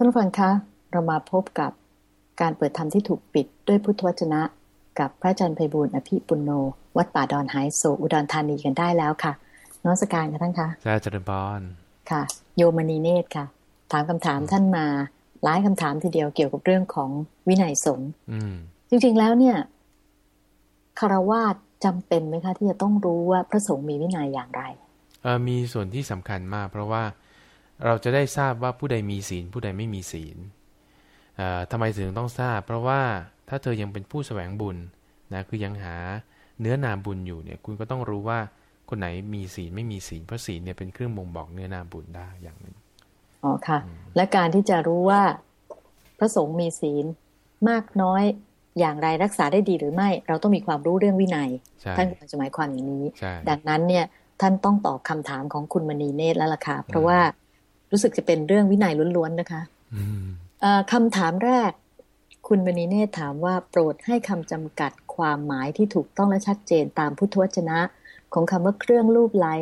ท่านผู้ฟังคะ เรามาพบกับการเปิดธรรมที่ถูกปิดด้วยพุทธวจนะ กับพระอาจารย์ไพบูลย์อภิปุโน วัดป่าดอนไฮโซอุดรธานีกันได้แล้วค่ะน้องสการค่ะท่านคะจ้าจริญพรค่ะ โยมณีเนตรค่ะ ถามคำถามท่านมาหลายคำถามทีเดียวเกี่ยวกับเรื่องของวินัยสงฆ์อืมจริงๆแล้วเนี่ยคารวาสจำเป็นไหมคะ ที่จะต้องรู้ว่าพระสงฆ์มีวินัยอย่างไรเออมีส่วนที่สำคัญมาก เพราะว่า เราจะได้ทราบว่าผู้ใดมีศีล ผู้ใดไม่มีศีลเอ่อทำไมถึงต้องทราบ เพราะว่าถ้าเธอยังเป็นผู้แสวงบุญนะคือยังหาเนื้อนาบุญอยู่เนี่ยคุณก็ต้องรู้ว่าคนไหนมีศีลไม่มีศีลเพราะศีลเนี่ยเป็นเครื่องบ่งบอกเนื้อนาบุญได้อย่างหนึ่งอ๋อค่ะ และการที่จะรู้ว่าพระสงฆ์มีศีลมากน้อยอย่างไรรักษาได้ดีหรือไม่ เราต้องมีความรู้เรื่องวินัยใช่ท่านกำลังจะหมายความอย่างนี้ใช่ดังนั้นเนี่ยท่านต้องตอบคำถามของคุณมณีเนตรแล้วล่ะค่ะเพราะว่า รู้สึกจะเป็นเรื่องวินัยล้วนๆนะคะอืมเอ่อคำถามแรก คุณมณีเนตรถามว่าโปรดให้คำจำกัดความหมายที่ถูกต้องและชัดเจนตามพุทธวจนะ ของคำว่าเครื่องรูปไล้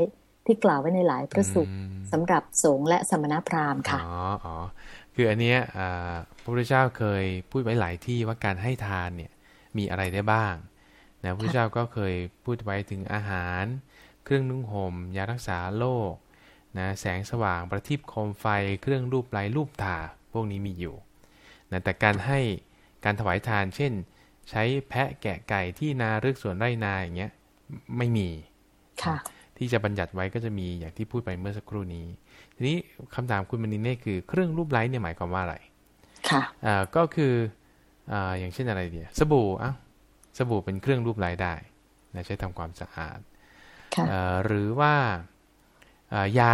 ที่กล่าวไว้ในหลายพระสูตรอืมสำหรับสงฆ์และสมณพราหมณ์ค่ะอ๋ออ๋อคืออันเนี้ยอ่าพระพุทธเจ้าเคยพูดไว้หลายที่ว่าการให้ทานเนี่ยมีอะไรได้บ้างนะพระพุทธเจ้าก็เคยพูดไว้ถึงอาหาร เครื่องนุ่งห่มยารักษาโรค นะแสงสว่างประทีปโคมไฟเครื่องรูปไล้รูปตาพวกนี้มีอยู่นะแต่การให้การถวายทาน เช่น ใช้แพะแกะไก่ที่นารึกสวนไร่นาอย่างเงี้ยไม่มีค่ะที่จะบัญญัติไว้ก็จะมีอย่างที่พูดไปเมื่อสักครู่นี้ ทีนี้คำถามคุณมณีเน่คือเครื่องรูปไล้เนี่ยหมายความว่าอะไร ค่ะอ่าก็คืออ่าอย่างเช่นอะไรเดียสบู่อะสบู่เป็นเครื่องรูปไล้ได้นะใช้ทำความสะอาดค่ะเอ่อหรือว่าอ่า ยา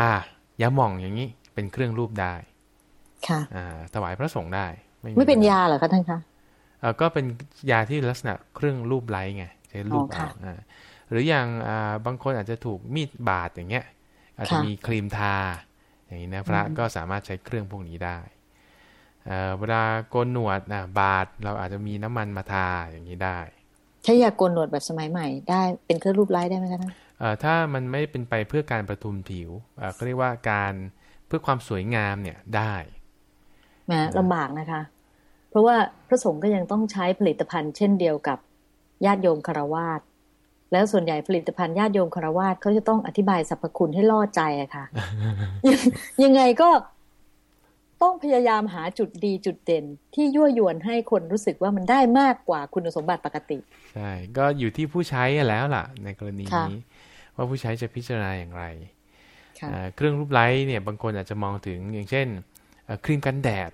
ยาหม่องอย่างนี้เป็นเครื่องรูปได้ค่ะอ่าถวายพระสงฆ์ได้มีไม่เป็นปัญหยาเหรอคะท่านคะเอ่อก็เป็นยาที่ลักษณะเครื่องรูปไล้ไงใช้รูปอ๋อค่ะเอาอ่าหรืออย่างอ่าบางคนอาจจะถูกมีดบาดอย่างเงี้ยอาจจะค่ะมีครีมทา อย่างนี้นะพระก็สามารถใช้เครื่องพวกนี้ได้เอ่อเวลาโกนหนวดนะบาดเราอาจจะมีน้ำมันมาทาอย่างนี้ได้ ใช้ยาโกนหนวดแบบสมัยใหม่ ได้เป็นเครื่องรูปไล้ได้ไหมคะท่านเอ่อ ถ้ามันไม่เป็นไปเพื่อการประทุมผิวเอ่อก็เรียกว่าการเพื่อความสวยงามเนี่ยได้แหมลำบากนะคะ เพราะว่าพระสงฆ์ก็ยังต้องใช้ผลิตภัณฑ์เช่นเดียวกับญาติโยมคารวาสแล้วส่วนใหญ่ผลิตภัณฑ์ญาติโยมคารวาสเขาจะต้องอธิบายสรรพคุณให้ล่อใจอะค่ะ ยังยังไงก็ต้องพยายามหาจุดดีจุดเด่น ที่ยั่วยวนให้คนรู้สึกว่ามันได้มากกว่าคุณสมบัติปกติ ใช่ ก็อยู่ที่ผู้ใช้แล้วล่ะ ในกรณีค่ะนี้ ว่าผู้ใช้จะพิจารณาอย่างไรค่ะเอ่อเครื่องรูปไล้เนี่ยบางคนอาจจะมองถึงอย่างเช่นเอ่อครีมกันแดด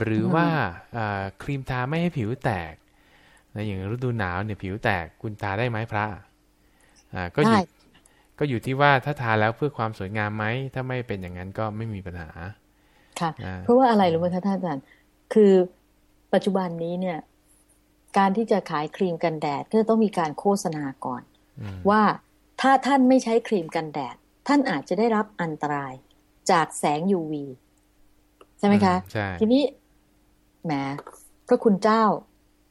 หรือว่าเอ่อครีมทาไม่ให้ผิวแตกนะอย่างฤดูหนาวเนี่ยผิวแตกคุณทาได้ไหมพระอ่าก็อยู่ได้ก็อยู่ที่ว่าถ้าทาแล้วเพื่อความสวยงามไหมถ้าไม่เป็นอย่างนั้นก็ไม่มีปัญหา ค่ะอ่าเพราะว่าอะไรรู้ไหมคะท่านอาจารย์คือปัจจุบันนี้เนี่ย การที่จะขายครีมกันแดดก็จะต้องมีการโฆษณาก่อนอืมว่า ถ้าท่านไม่ใช้ครีมกันแดด ท่านอาจจะได้รับอันตรายจากแสง UV ใช่ไหมคะใช่ทีนี้แหมพระคุณเจ้า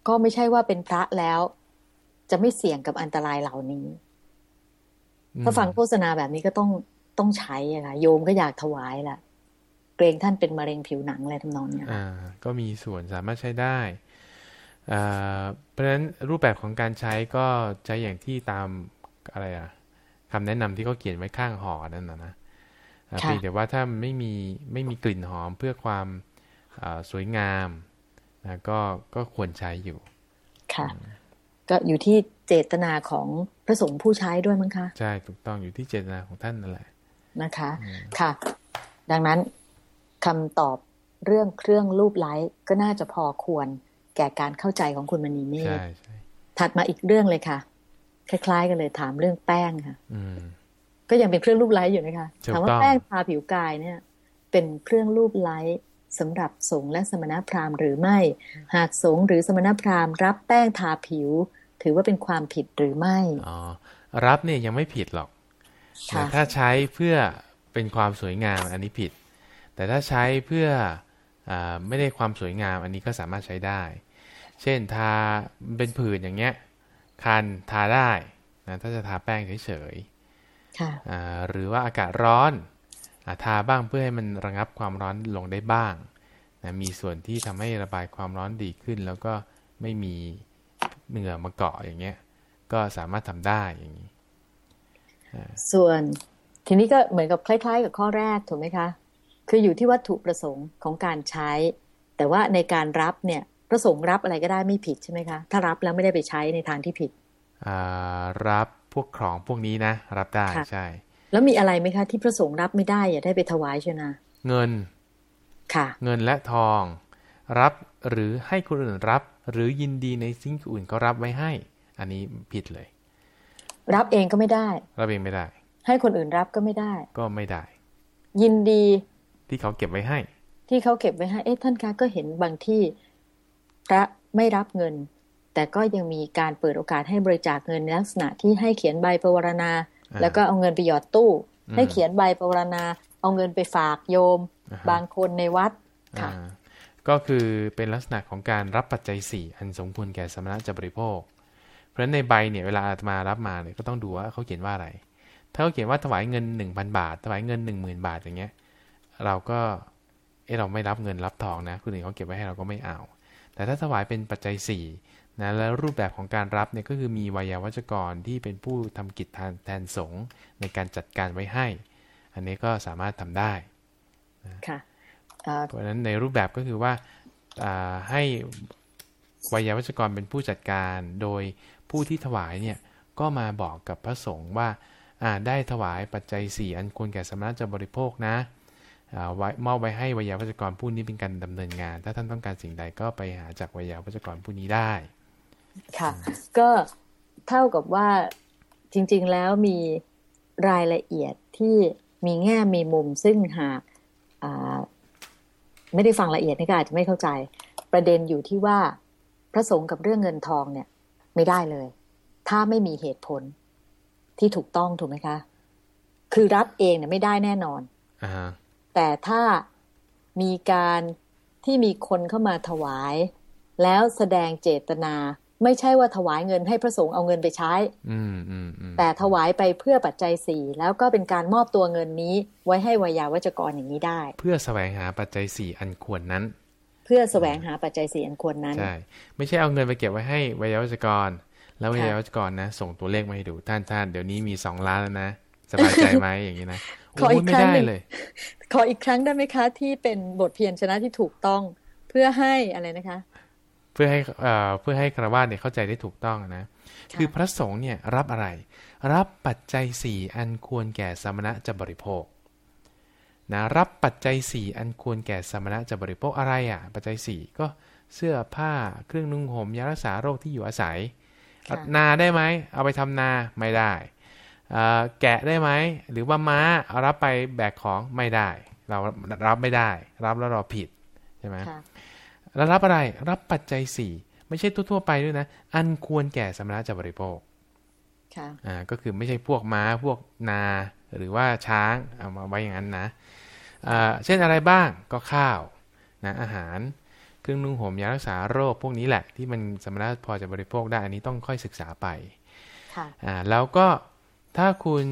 ก็ไม่ใช่ว่าเป็นพระแล้ว จะไม่เสี่ยงกับอันตรายเหล่านี้ถ้าฟังโฆษณาแบบนี้ก็ต้องต้องใช้อะค่ะโยมก็อยากถวายล่ะ เกรงท่านเป็นมะเร็งผิวหนังอะไรทำนองเนี้ยค่ะอ่าก็มีส่วนสามารถใช้ได้อ่าเพราะฉะนั้นรูปแบบของการใช้ก็ใช้อย่างที่ตาม อะไรอะคำแนะนำที่เขาเขียนไว้ข้างห่อนั่นนะนะอ่าค่ะเพียงแต่ว่าถ้าไม่มีไม่มีกลิ่นหอมเพื่อความอ่าสวยงามนะก็ก็ควรใช้อยู่ ค่ะ ก็อยู่ที่เจตนาของพระสงฆ์ผู้ใช้ด้วยมั้งคะใช่ถูกต้องอยู่ที่เจตนาของท่านนั่นแหละนะคะ ค่ะ ดังนั้นคำตอบเรื่องเครื่องรูปไล้ก็น่าจะพอควรแก่การเข้าใจของคุณมณีเมธใช่ใช่ถัดมาอีกเรื่องเลยค่ะ คล้ายๆ กันเลยถามเรื่องแป้งค่ะอืมก็ยังเป็นเครื่องรูปไล้อยู่นะคะถูกถามว่าต้องแป้งทาผิวกายเนี่ย เป็นเครื่องรูปไล้สำหรับสงฆ์และสมณพราหมณ์หรือไม่ หากสงฆ์หรือสมณพราหมณ์ รับแป้งทาผิว ถือว่าเป็นความผิดหรือไม่อ๋อรับเนี่ยยังไม่ผิดหรอกค่ะแต่ถ้าใช้เพื่อเป็นความสวยงามอันนี้ผิด แต่ถ้าใช้เพื่ออาไม่ได้ความสวยงามอันนี้ก็สามารถใช้ได้ เช่นทาเป็นผื่นอย่างเงี้ย คันทาได้นะถ้าจะทาแป้งเฉยค่ะๆอ่าหรือว่าอากาศร้อนอาทาบ้างเพื่อให้มันระงับความร้อนลงได้บ้างนะมีส่วนที่ทำให้ระบายความร้อนดีขึ้น แล้วก็ไม่มีเหงื่อมาเกาะอย่างเงี้ย ก็สามารถทำได้อย่างนี้ส่วนทีนี้ก็เหมือนกับคล้าย ๆ กับข้อแรกถูกไหมคะ คืออยู่ที่วัตถุประสงค์ของการใช้ แต่ว่าในการรับเนี่ยป ระสงค์รับอะไรก็ได้ไม่ผิดใช่ไหมคะ ถ้ารับแล้วไม่ได้ไปใช้ในทางที่ผิดรับพวกของพวกนี้นะ รับได้ใช่ แล้วมีอะไรไหมคะ ที่ประสงค์รับไม่ได้อย่าได้ไปถวายใช่ไหมเงินค่ะ เงินและทอง รับหรือให้คนอื่นรับ หรือยินดีในสิ่งอื่นก็รับไว้ให้ อันนี้ผิดเลย รับเองก็ไม่ได้ รับเองไม่ได้ ให้คนอื่นรับก็ไม่ได้ ก็ไม่ได้ ยินดี ที่เขาเก็บไว้ให้ ที่เขาเก็บไว้ให้ เอ๊ะท่านคะก็เห็นบางที่ พระไม่รับเงิน แต่ก็ยังมีการเปิดโอกาสให้บริจาคเงินในลักษณะที่ให้เขียนใบปวารณา แล้วก็เอาเงินไปหยอดตู้ ให้เขียนใบปวารณา เอาเงินไปฝากโยม บางคนในวัดค่ะก็คือเป็นลักษณะของการรับปัจจัยสี่อันสมควรแก่สมณะจะบริโภค เพราะฉะนั้นในใบเนี่ยเวลาอาตมารับมาเนี่ยก็ต้องดูว่าเขาเขียนว่าอะไร ถ้าเขาเขียนว่าถวายเงินหนึ่งพันบาท ถวายเงินหนึ่งหมื่นบาทอย่างเงี้ย เราก็เออเราไม่รับเงินรับทองนะคนอื่นเขาเก็บไว้ให้เราก็ไม่เอา แต่ถ้าถวายเป็นปัจจัย4นะแล้วรูปแบบของการรับเนี่ยก็คือมีวายาวัจกรที่เป็นผู้ทำกิจแทนสงฆ์ในการจัดการไว้ให้ อันนี้ก็สามารถทำได้ค่ะเพราะฉะนั้นในรูปแบบก็คือว่าให้วายาวัจกรเป็นผู้จัดการ โดยผู้ที่ถวายเนี่ยก็มาบอกกับพระสงฆ์ว่าได้ถวายปัจจัย4อันควรแก่สมณะจะบริโภคนะ ไว้มอบไว้ให้วิยาวัจกรผู้นี้เป็นการดำเนินงาน ถ้าท่านต้องการสิ่งใดก็ไปหาจากวิยาวัจกรผู้นี้ได้ ค่ะ ก็เท่ากับว่าจริง ๆ แล้วมีรายละเอียดที่มีแง่มีมุมซึ่งหากไม่ได้ฟังละเอียดนี่ก็อาจจะไม่เข้าใจ ประเด็นอยู่ที่ว่าพระสงฆ์กับเรื่องเงินทองเนี่ย ไม่ได้เลย ถ้าไม่มีเหตุผลที่ถูกต้องถูกไหมคะ คือรับเองเนี่ยไม่ได้แน่นอนอ แต่ถ้ามีการที่มีคนเข้ามาถวาย แล้วแสดงเจตนา ไม่ใช่ว่าถวายเงินให้พระสงฆ์เอาเงินไปใช้แต่ถวายไปเพื่อปัจจัยสี่แล้วก็เป็นการมอบตัวเงินนี้ไว้ให้วายาวัจกรอย่างนี้ได้ เพื่อแสวงหาปัจจัยสี่อันควรนั้น เพื่อแสวงหาปัจจัยสี่อันควรนั้นใช่ไม่ใช่เอาเงินไปเก็บไว้ให้วายาวัจกร แล้ววายาวัจกรนะ ส่งตัวเลขมาให้ดูท่านท่านเดี๋ยวนี้มีสองล้านแล้วนะสบายใจไหมอย่างนี้นะ ขออีกครั้งหนึ่งขออีกครั้งได้ไหมคะ ที่เป็นบทเพียรชนะที่ถูกต้องเพื่อให้อะไรนะคะ เพื่อให้เอ่อเพื่อให้ครวาเนี่ยเข้าใจได้ถูกต้องนะ คือพระสงฆ์เนี่ยรับอะไร รับปัจจัยสี่อันควรแก่สมณะจะบริโภคนะรับปัจจัยสี่อันควรแก่สมณะจะบริโภคอะไรอะ ปัจจัยสี่ก็เสื้อผ้าเครื่องนุ่งห่มยารักษาโรคที่อยู่อาศัย นาได้ไหมเอาไปทำนาไม่ได้ แกะได้ไหมหรือว่าม้าเอารับไปแบกของไม่ได้ เรารับไม่ได้ รับแล้วเราผิดใช่ไหมแล้วรับอะไรรับปัจจัยสี่ไม่ใช่ทั่วๆไปด้วยนะ อันควรแก่สมณะจะบริโภคอ่าก็คือไม่ใช่พวกม้าพวกนาหรือว่าช้างเอามาไว้อย่างนั้นนะอ่าเช่นอะไรบ้างก็ข้าวนะอาหารเครื่องนุ่งห่มยารักษาโรคพวกนี้แหละ ที่มันสมณะพอจะบริโภคได้อันนี้ต้องค่อยศึกษาไปอ่าแล้วก็ ถ้าคุณ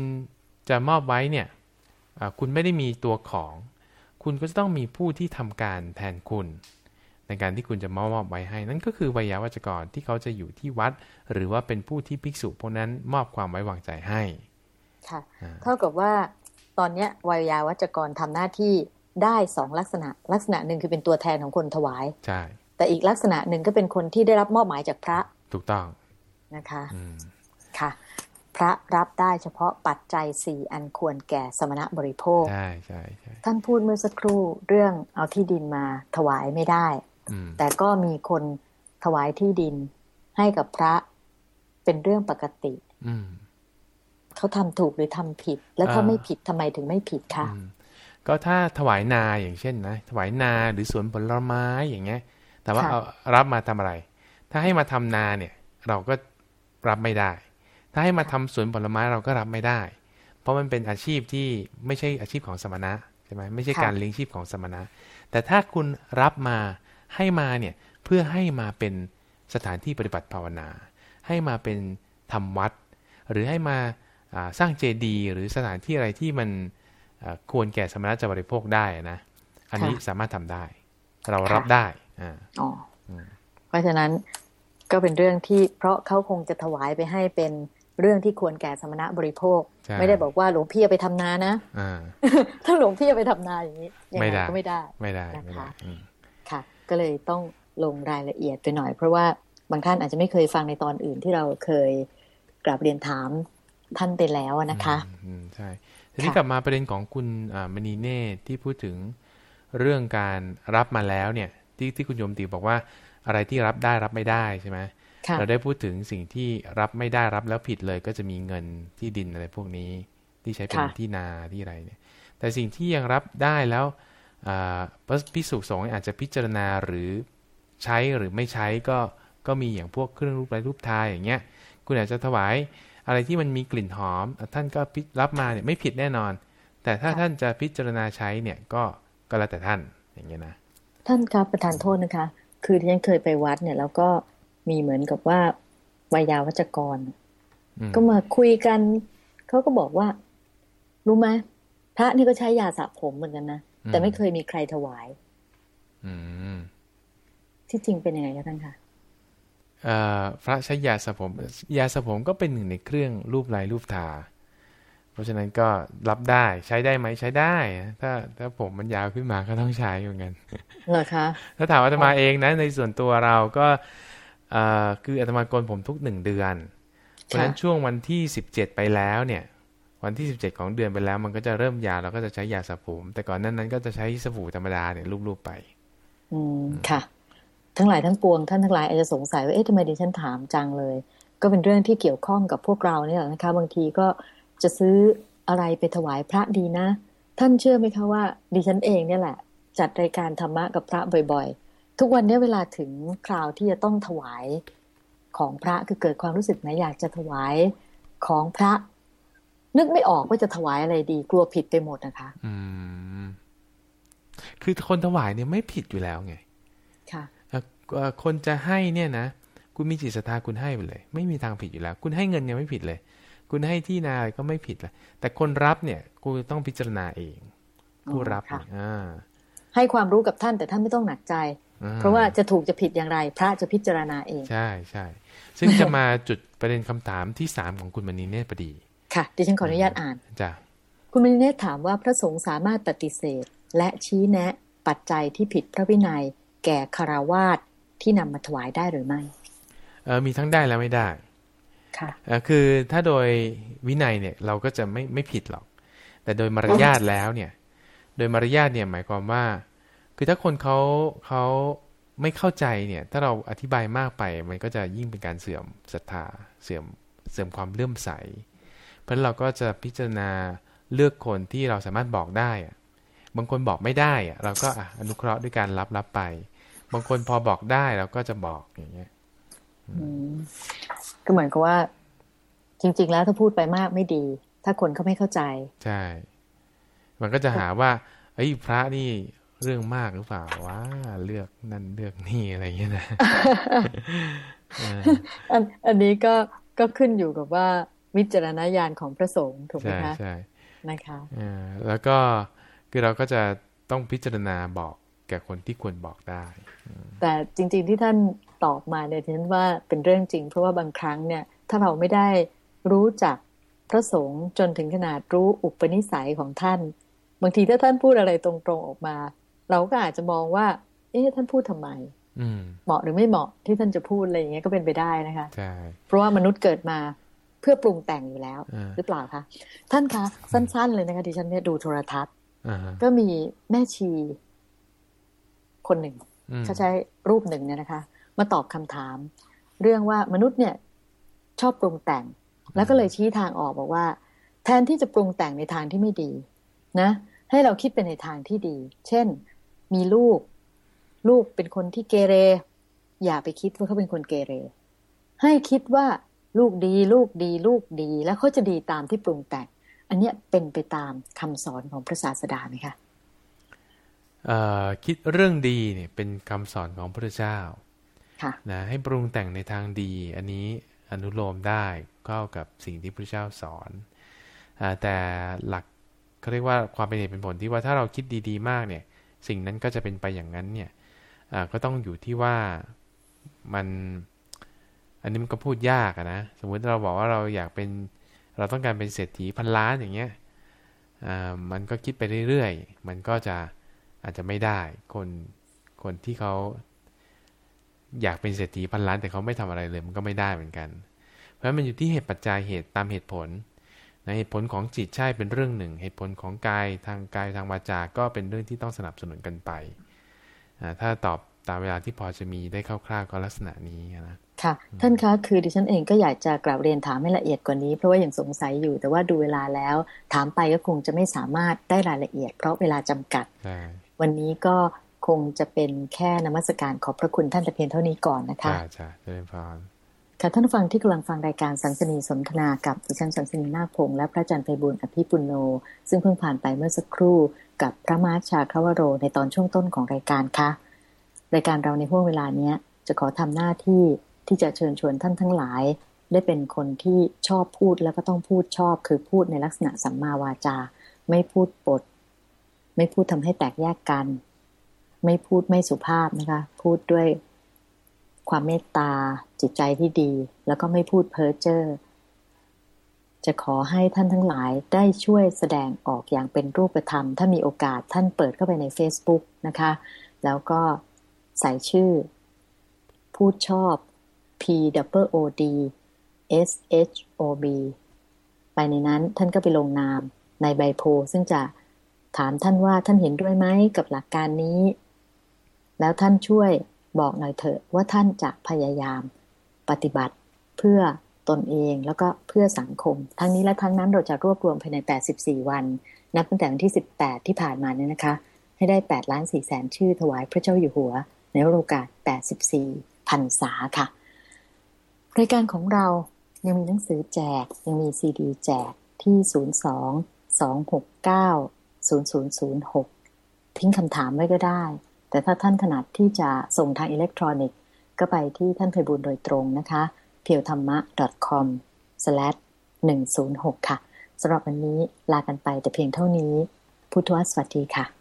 จะมอบไว้เนี่ยคุณไม่ได้มีตัวของ คุณก็จะต้องมีผู้ที่ทำการแทนคุณ ในการที่คุณจะมอบมอบไว้ให้ นั่นก็คือวิยาวัจกรที่เขาจะอยู่ที่วัด หรือว่าเป็นผู้ที่ภิกษุพวกนั้นมอบความไว้วางใจให้ค่ะเท่ากับว่าตอนนี้วิยาวัจกรทำหน้าที่ได้สองลักษณะ ลักษณะหนึ่งคือเป็นตัวแทนของคนถวายใช่แต่อีกลักษณะหนึ่งก็เป็นคนที่ได้รับมอบหมายจากพระถูกต้องนะคะค่ะ พระรับได้เฉพาะปัจจัยสี่อันควรแก่สมณะบริโภคใช่ใช่ใช่ท่านพูดเมื่อสักครู่เรื่องเอาที่ดินมาถวายไม่ได้ แต่ก็มีคนถวายที่ดินให้กับพระเป็นเรื่องปกติอืเขาทำถูกหรือทำผิด แล้วถ้าไม่ผิดทำไมถึงไม่ผิดคะก็ถ้าถวายนาอย่างเช่นนะถวายนาหรือสวนผลไม้อย่างเงี้ย แต่ว่าเอารับมาทำอะไร ถ้าให้มาทำนาเนี่ย เราก็รับไม่ได้ ถ้าให้มาทำสวนผลไม้เราก็รับไม่ได้ เพราะมันเป็นอาชีพที่ไม่ใช่อาชีพของสมณะใช่ไหมไม่ใช่การเลี้ยงชีพของสมณะ แต่ถ้าคุณรับมาให้มาเนี่ยเพื่อให้มาเป็นสถานที่ปฏิบัติภาวนา ให้มาเป็นทำวัด หรือให้มาสร้างเจดีย์หรือสถานที่อะไรที่มันควรแก่สมณะจะบริโภคได้นะ อันนี้สามารถทำได้ เรารับได้อ่าอ๋อเพราะฉะนั้นก็เป็นเรื่องที่เพราะเขาคงจะถวายไปให้เป็น เรื่องที่ควรแก่สมณะบริโภค ไม่ได้บอกว่าหลวงพี่เอาไปทำนานะอ่าถ้าหลวงพี่เอาไปทำนาอย่างนี้ยังไม่ไงได้ก็ไม่ได้ไม่ได้นะคะไม่ได้อืมค่ะ ก็เลยต้องลงรายละเอียดไปหน่อย เพราะว่าบางท่านอาจจะไม่เคยฟังในตอนอื่นที่เราเคยกราบเรียนถามท่านไปแล้วอะนะคะอืมอืมใช่ทีนี้กลับมาประเด็นของคุณอ่ามณีเนตรที่พูดถึงเรื่องการรับมาแล้วเนี่ย ที่ที่คุณโยมตีบอกว่าอะไรที่รับได้รับไม่ได้ใช่ไหมค่ะ เราได้พูดถึงสิ่งที่รับไม่ได้รับแล้วผิดเลย ก็จะมีเงินที่ดินอะไรพวกนี้ ที่ใช้เป็นค่ะที่นาที่อะไรเนี่ย แต่สิ่งที่ยังรับได้แล้วอ่าพระพิสุสงฆ์อาจจะพิจารณาหรือใช้หรือไม่ใช้ก็ก็มีอย่างพวกเครื่องรูปไร้รูปทายอย่างเงี้ย คุณอาจจะถวายอะไรที่มันมีกลิ่นหอมอะท่านก็พิรับมาเนี่ยไม่ผิดแน่นอน แต่ถ้าค่ะท่านจะพิจารณาใช้เนี่ยก็ก็แล้วแต่ท่านอย่างเงี้ยนะ ท่านครับประทานโทษนะคะ คือที่ฉันเคยไปวัดเนี่ยแล้วก็ มีเหมือนกับว่าวิยาวัจกรอืมก็มาคุยกัน เขาก็บอกว่า รู้ไหมพระนี่ก็ใช้ยาสระผมเหมือนกันนะ แต่ไม่เคยมีใครถวายอืมที่จริงเป็นยังไงคะท่านคะเอ่อพระใช้ยาสระผม ยาสระผมก็เป็นหนึ่งในเครื่องรูปลายรูปทา เพราะฉะนั้นก็รับได้ใช้ได้ไหมใช้ได้นะถ้าถ้าผมมันยาวขึ้นมาก็ต้องใช้เหมือนกันเหรอคะ ถ้าถามอาตมาเองนะ ในส่วนตัวเราก็เอ่อ คืออาตมาโกนผมทุกหนึ่งเดือน เพราะฉะนั้นช่วงวันที่สิบเจ็ดไปแล้วเนี่ย วันที่สิบเจ็ดของเดือนไปแล้ว มันก็จะเริ่มยาวเราก็จะใช้ยาสระผมแต่ก่อนนั้นนั้นก็จะใช้สบู่ธรรมดาเนี่ยรูปๆไป อืมค่ะ ทั้งหลายทั้งปวงท่านทั้งหลายอาจจะสงสัยว่าเอ๊ะทำไมดิฉันถามจังเลย ก็เป็นเรื่องที่เกี่ยวข้องกับพวกเราเนี่ยแหละนะคะ บางทีก็จะซื้ออะไรไปถวายพระดีนะ ท่านเชื่อไหมคะว่าดิฉันเองเนี่ยแหละ จัดรายการธรรมะกับพระบ่อยๆ ทุกวันเนี้เวลาถึงคราวที่จะต้องถวายของพระคือเกิดความรู้สึกนะอยากจะถวายของพระ นึกไม่ออกว่าจะถวายอะไรดี กลัวผิดไปหมดนะคะ อืม คือคนถวายเนี่ยไม่ผิดอยู่แล้วไง ค่ะเอ่อเอ่อคนจะให้เนี่ยนะคุณมีจิตศรัทธาคุณให้ไปเลย ไม่มีทางผิดอยู่แล้ว คุณให้เงินยังไม่ผิดเลย คุณให้ที่นาอะไรก็ไม่ผิดเลยแต่คนรับเนี่ยคุณต้องพิจารณาเอง ผู้รับค่ะเนี่ยอ่าให้ความรู้กับท่านแต่ท่านไม่ต้องหนักใจอ่ เพราะว่าจะถูกจะผิดอย่างไร พระจะพิจารณาเอง ใช่ใช่ซึ่งจะมาจุดประเด็นคำถามที่สามของคุณมณีเนตรพอดี ค่ะดิฉันขออนุญาตอ่านจ้ะคุณมณีเนตรถามว่าพระสงฆ์สามารถปฏิเสธ และชี้แนะ ปัจจัยที่ผิดพระวินัย แก่คารวาสที่นำมาถวายได้หรือไม่เออมีทั้งได้และไม่ได้ ค่ะเอ่อคือถ้าโดยวินัยเนี่ยเราก็จะไม่ไม่ผิดหรอก แต่โดยมารยาทแล้วเนี่ย โดยมารยาทเนี่ยหมายความว่า คือถ้าคนเขาเขาไม่เข้าใจเนี่ย ถ้าเราอธิบายมากไป มันก็จะยิ่งเป็นการเสื่อมศรัทธา เสื่อมเสื่อมความเลื่อมใส เพราะฉะนั้นเราก็จะพิจารณาเลือกคนที่เราสามารถบอกได้อะบางคนบอกไม่ได้อะเราก็อะอนุเคราะห์ด้วยการรับรับไป บางคนพอบอกได้เราก็จะบอกอย่างเงี้ยอืมก็เหมือนกับว่า จริง ๆ แล้วถ้าพูดไปมากไม่ดี ถ้าคนเขาไม่เข้าใจ ใช่ มันก็จะหาว่า เอ้ยพระนี่ เรื่องมากหรือเปล่าว่าเลือกนั่นเลือกนี่อะไรอย่างเงี้ยนะเอออันอันนี้ก็ก็ขึ้นอยู่กับว่าวิจารณญาณของพระสงฆ์ถูกไหมใช่คะใช่นะคะเออแล้วก็คือเราก็จะต้องพิจารณาบอกแก่คนที่ควรบอกได้ แต่จริง ๆที่ท่านตอบมาเนี่ยฉันว่าเป็นเรื่องจริง เพราะว่าบางครั้งเนี่ยถ้าเราไม่ได้รู้จักพระสงฆ์จนถึงขนาดรู้อุปนิสัยของท่าน บางทีถ้าท่านพูดอะไรตรงๆออกมา เราก็อาจจะมองว่า เอ๊ะท่านพูดทำไมอืมเหมาะหรือไม่เหมาะที่ท่านจะพูดอะไรอย่างเงี้ยก็เป็นไปได้นะคะใช่เพราะว่ามนุษย์เกิดมาเพื่อปรุงแต่งอยู่แล้วอ่าหรือเปล่าคะท่านคะสั้น ๆ เลยนะคะดิฉันเนี่ยดูโทรทัศน์อ่าฮะก็มีแม่ชี คนหนึ่งอืมเขาใช้รูปหนึ่งเนี่ยนะคะ มาตอบคำถาม เรื่องว่ามนุษย์เนี่ย ชอบปรุงแต่ง แล้วก็เลยชี้ทางออกบอกว่า แทนที่จะปรุงแต่งในทางที่ไม่ดี นะ ให้เราคิดเป็นในทางที่ดี เช่น มีลูก ลูกเป็นคนที่เกเร อย่าไปคิดว่าเขาเป็นคนเกเร ให้คิดว่าลูกดีลูกดีลูกดี แล้วเขาจะดีตามที่ปรุงแต่งอันเนี้ยเป็นไปตามคำสอนของพระศาสดาไหมคะเอ่อคิดเรื่องดีเนี่ยเป็นคำสอนของพระเจ้าค่ะนะให้ปรุงแต่งในทางดี อันนี้อนุโลมได้เข้ากับสิ่งที่พระเจ้าสอนอาแต่หลักเขาเรียกว่าความเป็นเหตุเป็นผลที่ว่าถ้าเราคิดดี ๆ มากเนี่ย สิ่งนั้นก็จะเป็นไปอย่างนั้นเนี่ยก็ต้องอยู่ที่ว่ามันอันนี้มันก็พูดยากนะ สมมุติเราบอกว่าเราอยากเป็นเราต้องการเป็นเศรษฐีพันล้านอย่างเงี้ยมันก็คิดไปเรื่อยๆ มันก็จะอาจจะไม่ได้ คนคนที่เขาอยากเป็นเศรษฐีพันล้านแต่เขาไม่ทำอะไรเลยมันก็ไม่ได้เหมือนกัน เพราะมันอยู่ที่เหตุปัจจัยเหตุตามเหตุผล เหตุผลของจิตใช่เป็นเรื่องหนึ่ง เหตุผลของกายทางกายทางวาจาก็เป็นเรื่องที่ต้องสนับสนุนกันไป ถ้าตอบตามเวลาที่พอจะมีได้คร่าวๆก็ลักษณะนี้นะค่ะท่านคะคือดิฉันเองก็อยากจะกราบเรียนถามให้ละเอียดกว่านี้เพราะว่ายังสงสัยอยู่แต่ว่าดูเวลาแล้ว ถามไปก็คงจะไม่สามารถได้รายละเอียด เพราะเวลาจำกัด วันนี้ก็คงจะเป็นแค่นมัสการขอบพระคุณท่านแต่เพียงเท่านี้ก่อนนะคะใช่ใช่เริญพร ค่ะท่านฟังที่กำลังฟังรายการสันสนีสนทนากับดิฉันสันสนีนาคพงษ์และพระอาจารย์ไพบุญอภิปุโน ซึ่งเพิ่งผ่านไปเมื่อสักครู่กับพระมาชาคาวโร ในตอนช่วงต้นของรายการค่ะ รายการเราในห่วงเวลาเนี้ยจะขอทำหน้าที่ที่จะเชิญชวนท่านทั้งหลาย ได้เป็นคนที่ชอบพูดแล้วก็ต้องพูดชอบคือพูดในลักษณะสัมมาวาจา ไม่พูดปด ไม่พูดทำให้แตกแยกกัน ไม่พูดไม่สุภาพนะคะ พูดด้วยความเมตตา จิตใจที่ดี แล้วก็ไม่พูดเพ้อเจ้อจะขอให้ท่านทั้งหลายได้ช่วยแสดงออกอย่างเป็นรูปธรรม ถ้ามีโอกาสท่านเปิดเข้าไปใน Facebook นะคะ แล้วก็ใส่ชื่อ พูดชอบ P W O D S H O B ไปในนั้นท่านก็ไปลงนามในใบโพซึ่งจะถามท่านว่าท่านเห็นด้วยไหมกับหลักการนี้ แล้วท่านช่วยบอกหน่อยเถอะว่าท่านจะพยายาม ปฏิบัติเพื่อตนเองแล้วก็เพื่อสังคม ทั้งนี้และทั้งนั้นเราจะรวบรวมภายใน 84 วัน นับตั้งแต่วันที่ 18 ที่ผ่านมาเนี่ยนะคะ ให้ได้ 8 ล้าน4แสนชื่อถวายพระเจ้าอยู่หัว ในโอกาส 84 พันษาค่ะ รายการของเรายังมีหนังสือแจก ยังมีซีดีแจกที่ 02 269 0006 ทิ้งคำถามไว้ก็ได้ แต่ถ้าท่านถนัดที่จะส่งทางอิเล็กทรอนิกส์ ก็ไปที่ท่านไพบุญโดยตรงนะคะเพียวธรรมะ .com/106 ค่ะสำหรับวันนี้ลากันไปแต่เพียงเท่านี้ พุทธวสวัสดีค่ะ